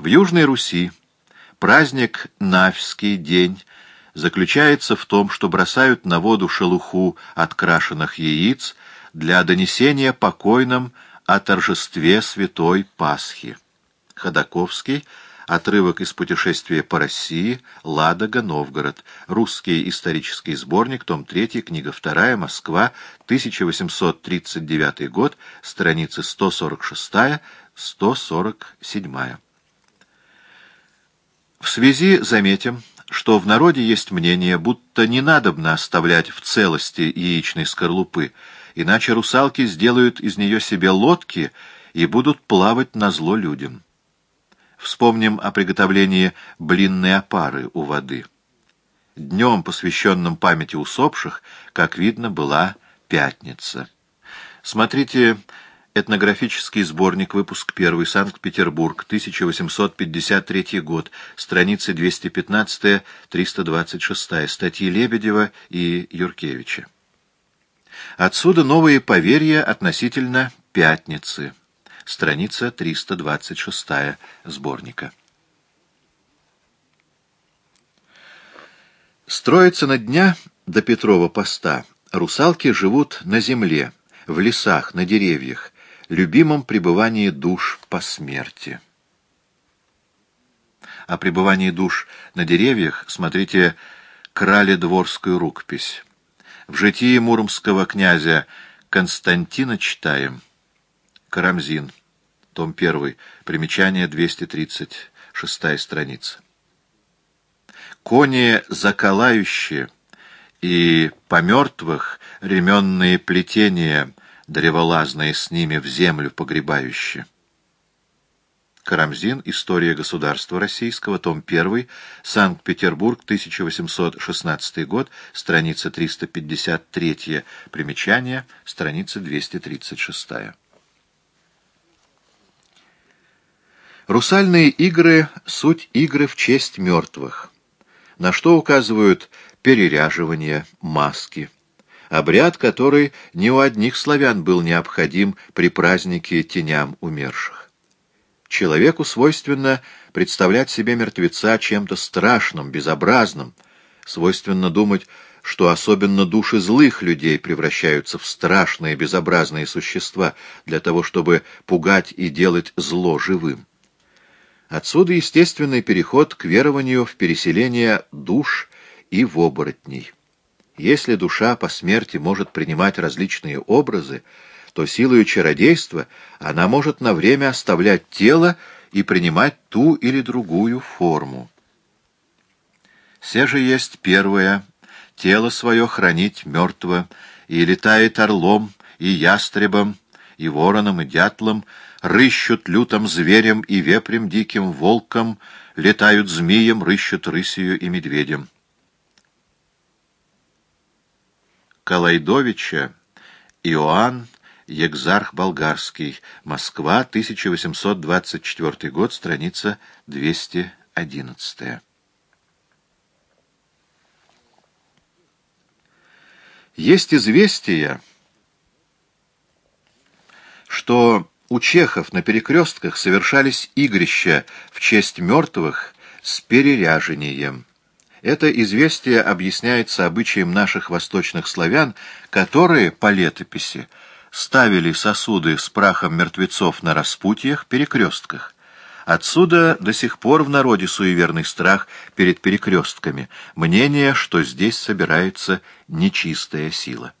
В Южной Руси праздник Навский день заключается в том, что бросают на воду шелуху от крашеных яиц для донесения покойным о торжестве Святой Пасхи. Ходаковский — Отрывок из путешествия по России, Ладога, Новгород. Русский исторический сборник, том 3, книга 2, Москва, 1839 год, страницы 146-147. В связи заметим, что в народе есть мнение, будто не надобно оставлять в целости яичной скорлупы, иначе русалки сделают из нее себе лодки и будут плавать на зло людям. Вспомним о приготовлении блинной опары у воды. Днем, посвященным памяти усопших, как видно, была пятница. Смотрите этнографический сборник, выпуск 1, Санкт-Петербург, 1853 год, страницы 215-326, статьи Лебедева и Юркевича. Отсюда новые поверья относительно пятницы страница 326 сборника. Строится на дня до Петрова поста. Русалки живут на земле, в лесах, на деревьях, любимом пребывании душ по смерти. О пребывании душ на деревьях смотрите Краледворскую рукопись. В житии муромского князя Константина читаем Карамзин. Том 1. Примечание 236 страница. Кони заколающие и помертвых ременные плетения, древолазные с ними в землю погребающие. Карамзин. История государства российского. Том 1. Санкт-Петербург. 1816 год. Страница 353. Примечание. Страница 236. Русальные игры — суть игры в честь мертвых, на что указывают переряживание, маски, обряд, который не у одних славян был необходим при празднике теням умерших. Человеку свойственно представлять себе мертвеца чем-то страшным, безобразным, свойственно думать, что особенно души злых людей превращаются в страшные безобразные существа для того, чтобы пугать и делать зло живым. Отсюда естественный переход к верованию в переселение душ и в оборотней. Если душа по смерти может принимать различные образы, то силою чародейства она может на время оставлять тело и принимать ту или другую форму. Се же есть первое — тело свое хранить мертво, и летает орлом, и ястребом, и вороном, и дятлом, рыщут лютым зверем и вепрем диким, волком, летают змеем, рыщут рысью и медведем. Калайдовича Иоанн Егзарх Болгарский. Москва, 1824 год, страница 211. Есть известия, что у чехов на перекрестках совершались игрища в честь мертвых с переряжением. Это известие объясняется обычаем наших восточных славян, которые, по летописи, ставили сосуды с прахом мертвецов на распутьях, перекрестках. Отсюда до сих пор в народе суеверный страх перед перекрестками, мнение, что здесь собирается нечистая сила.